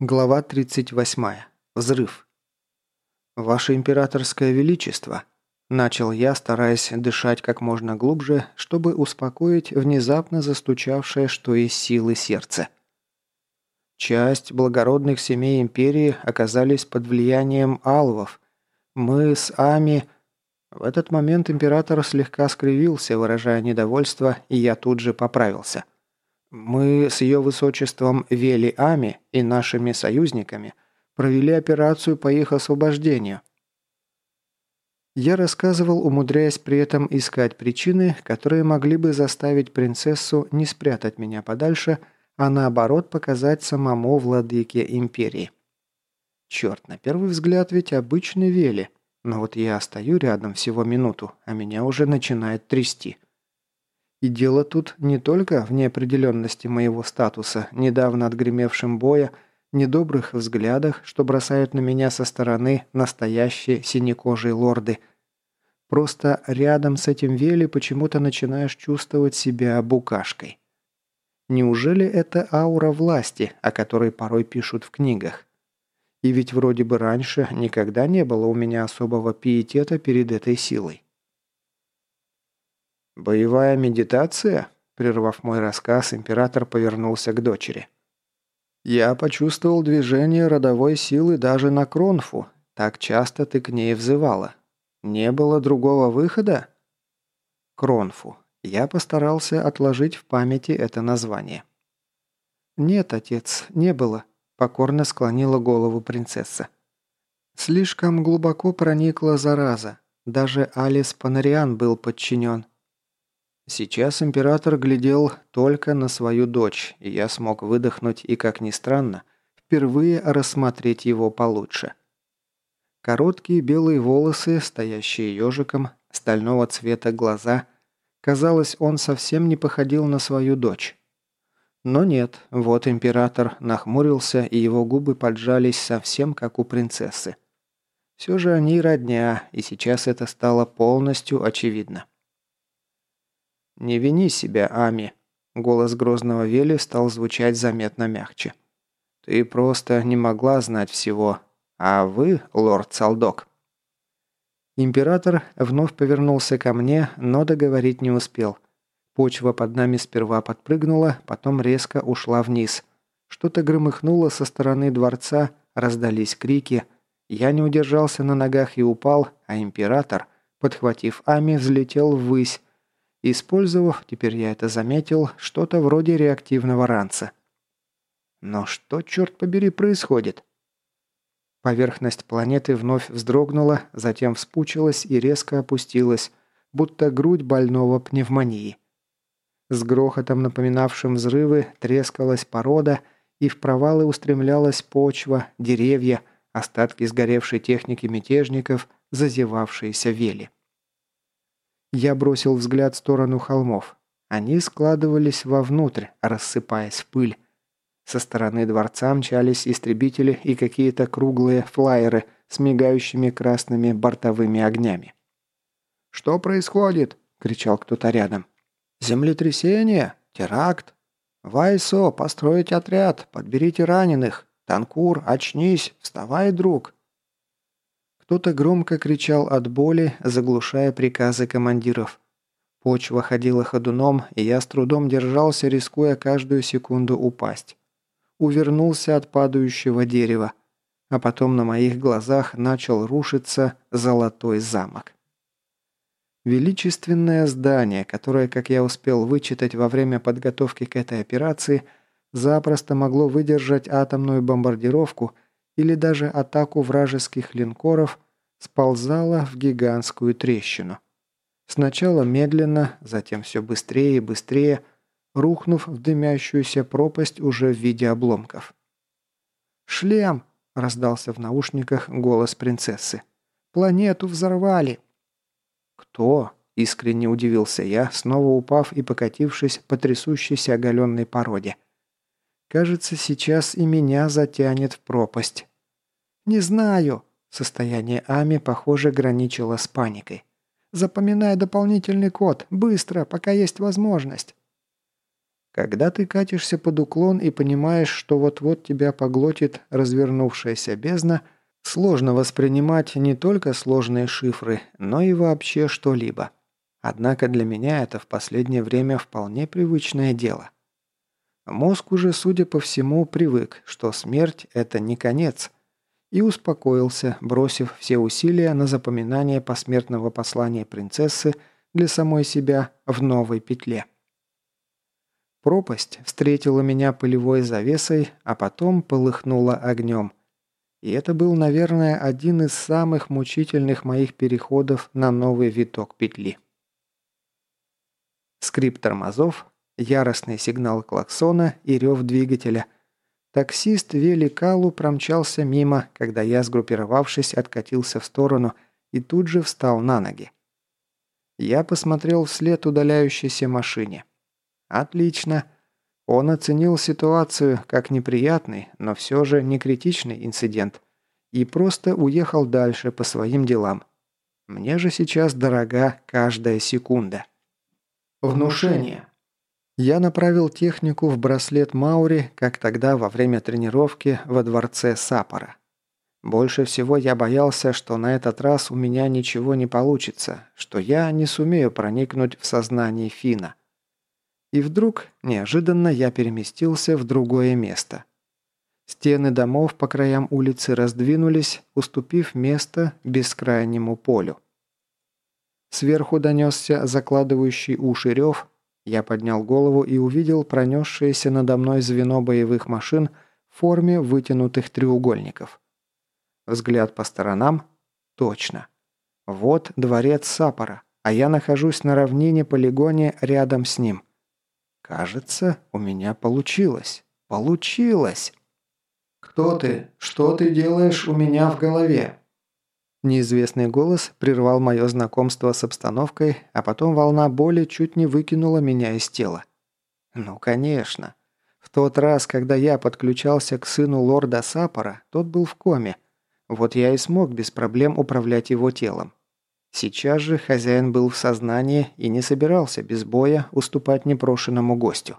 Глава 38. Взрыв. «Ваше императорское величество», – начал я, стараясь дышать как можно глубже, чтобы успокоить внезапно застучавшее, что из силы сердце. Часть благородных семей империи оказались под влиянием алвов. Мы с Ами... В этот момент император слегка скривился, выражая недовольство, и я тут же поправился – мы с ее высочеством Вели Ами и нашими союзниками провели операцию по их освобождению. Я рассказывал, умудряясь при этом искать причины, которые могли бы заставить принцессу не спрятать меня подальше, а наоборот показать самому владыке империи. Черт, на первый взгляд ведь обычный Вели, но вот я стою рядом всего минуту, а меня уже начинает трясти. И дело тут не только в неопределенности моего статуса, недавно отгремевшем боя, недобрых взглядах, что бросают на меня со стороны настоящие синекожие лорды. Просто рядом с этим Вели почему-то начинаешь чувствовать себя букашкой. Неужели это аура власти, о которой порой пишут в книгах? И ведь вроде бы раньше никогда не было у меня особого пиетета перед этой силой. «Боевая медитация?» Прервав мой рассказ, император повернулся к дочери. «Я почувствовал движение родовой силы даже на Кронфу. Так часто ты к ней взывала. Не было другого выхода?» Кронфу. Я постарался отложить в памяти это название. «Нет, отец, не было», – покорно склонила голову принцесса. «Слишком глубоко проникла зараза. Даже Алис Панариан был подчинен. Сейчас император глядел только на свою дочь, и я смог выдохнуть и, как ни странно, впервые рассмотреть его получше. Короткие белые волосы, стоящие ежиком, стального цвета глаза. Казалось, он совсем не походил на свою дочь. Но нет, вот император нахмурился, и его губы поджались совсем как у принцессы. Все же они родня, и сейчас это стало полностью очевидно. «Не вини себя, Ами», – голос грозного Вели стал звучать заметно мягче. «Ты просто не могла знать всего. А вы, лорд Салдок». Император вновь повернулся ко мне, но договорить не успел. Почва под нами сперва подпрыгнула, потом резко ушла вниз. Что-то громыхнуло со стороны дворца, раздались крики. Я не удержался на ногах и упал, а император, подхватив Ами, взлетел ввысь, использовав, теперь я это заметил, что-то вроде реактивного ранца. Но что, черт побери, происходит? Поверхность планеты вновь вздрогнула, затем вспучилась и резко опустилась, будто грудь больного пневмонии. С грохотом, напоминавшим взрывы, трескалась порода, и в провалы устремлялась почва, деревья, остатки сгоревшей техники мятежников, зазевавшиеся вели. Я бросил взгляд в сторону холмов. Они складывались вовнутрь, рассыпаясь в пыль. Со стороны дворца мчались истребители и какие-то круглые флайеры с мигающими красными бортовыми огнями. «Что происходит?» – кричал кто-то рядом. «Землетрясение? Теракт? Вайсо, построить отряд, подберите раненых. Танкур, очнись, вставай, друг!» Кто-то громко кричал от боли, заглушая приказы командиров. Почва ходила ходуном, и я с трудом держался, рискуя каждую секунду упасть. Увернулся от падающего дерева, а потом на моих глазах начал рушиться золотой замок. Величественное здание, которое, как я успел вычитать во время подготовки к этой операции, запросто могло выдержать атомную бомбардировку – или даже атаку вражеских линкоров, сползала в гигантскую трещину. Сначала медленно, затем все быстрее и быстрее, рухнув в дымящуюся пропасть уже в виде обломков. «Шлем!» – раздался в наушниках голос принцессы. «Планету взорвали!» «Кто?» – искренне удивился я, снова упав и покатившись по трясущейся оголенной породе. «Кажется, сейчас и меня затянет в пропасть». «Не знаю». Состояние Ами, похоже, граничило с паникой. «Запоминай дополнительный код. Быстро, пока есть возможность». Когда ты катишься под уклон и понимаешь, что вот-вот тебя поглотит развернувшаяся бездна, сложно воспринимать не только сложные шифры, но и вообще что-либо. Однако для меня это в последнее время вполне привычное дело. Мозг уже, судя по всему, привык, что смерть – это не конец, и успокоился, бросив все усилия на запоминание посмертного послания принцессы для самой себя в новой петле. Пропасть встретила меня пылевой завесой, а потом полыхнула огнем. И это был, наверное, один из самых мучительных моих переходов на новый виток петли. Скрип тормозов, яростный сигнал клаксона и рев двигателя. Таксист Вели промчался мимо, когда я, сгруппировавшись, откатился в сторону и тут же встал на ноги. Я посмотрел вслед удаляющейся машине. Отлично. Он оценил ситуацию как неприятный, но все же не критичный инцидент и просто уехал дальше по своим делам. Мне же сейчас дорога каждая секунда. Внушение. Я направил технику в браслет Маури, как тогда во время тренировки во дворце Сапора. Больше всего я боялся, что на этот раз у меня ничего не получится, что я не сумею проникнуть в сознание Фина. И вдруг, неожиданно, я переместился в другое место. Стены домов по краям улицы раздвинулись, уступив место бескрайнему полю. Сверху донесся закладывающий уши рев. Я поднял голову и увидел пронесшееся надо мной звено боевых машин в форме вытянутых треугольников. Взгляд по сторонам. Точно. Вот дворец Сапора, а я нахожусь на равнине-полигоне рядом с ним. Кажется, у меня получилось. Получилось. «Кто ты? Что ты делаешь у меня в голове?» Неизвестный голос прервал мое знакомство с обстановкой, а потом волна боли чуть не выкинула меня из тела. Ну, конечно. В тот раз, когда я подключался к сыну лорда Сапора, тот был в коме. Вот я и смог без проблем управлять его телом. Сейчас же хозяин был в сознании и не собирался без боя уступать непрошенному гостю.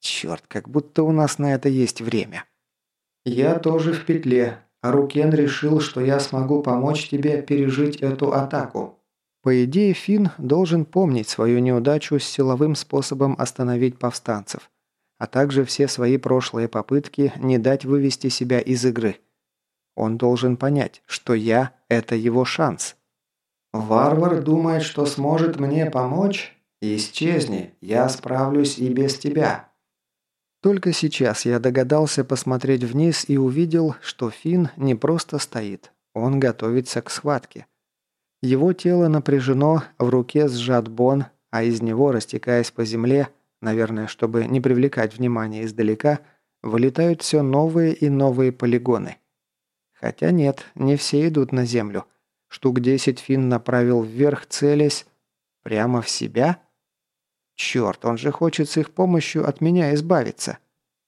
Черт, как будто у нас на это есть время. Я тоже в петле, а Рукен решил, что я смогу помочь тебе пережить эту атаку. По идее, Финн должен помнить свою неудачу с силовым способом остановить повстанцев, а также все свои прошлые попытки не дать вывести себя из игры. Он должен понять, что я – это его шанс – «Варвар думает, что сможет мне помочь? Исчезни, я справлюсь и без тебя». Только сейчас я догадался посмотреть вниз и увидел, что Финн не просто стоит, он готовится к схватке. Его тело напряжено, в руке сжат бон, а из него, растекаясь по земле, наверное, чтобы не привлекать внимание издалека, вылетают все новые и новые полигоны. Хотя нет, не все идут на землю. Штук десять Финн направил вверх, целясь прямо в себя? Черт, он же хочет с их помощью от меня избавиться.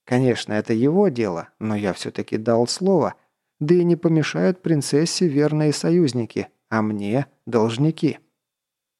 Конечно, это его дело, но я все-таки дал слово. Да и не помешают принцессе верные союзники, а мне – должники.